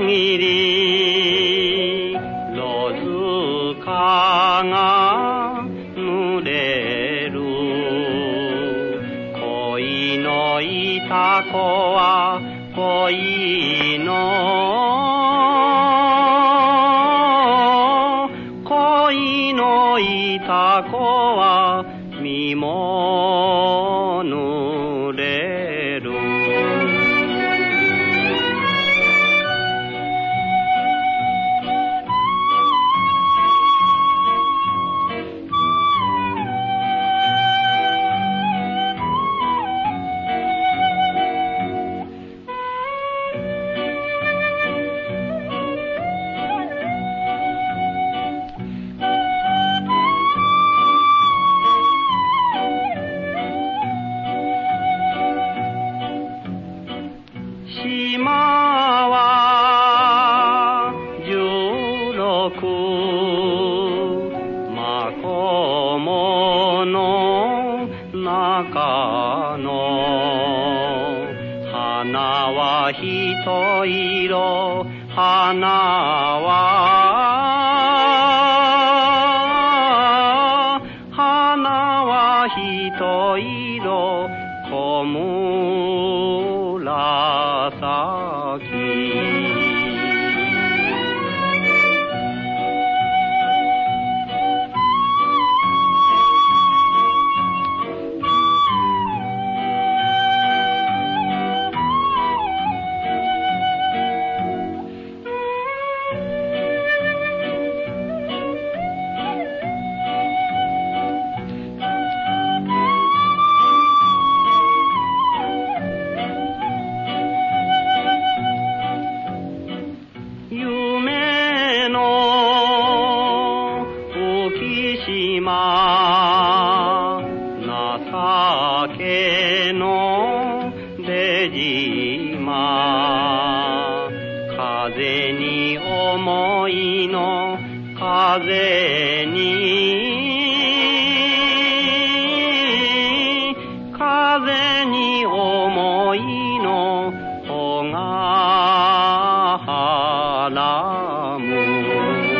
ぎりロズカが濡れる。恋のいた子は恋の恋のいた子は身も島は十六まこもの中の花はひと色花は花はひと色小紫情けの出島。風に思いの風に。風に思いの穂がはらむ。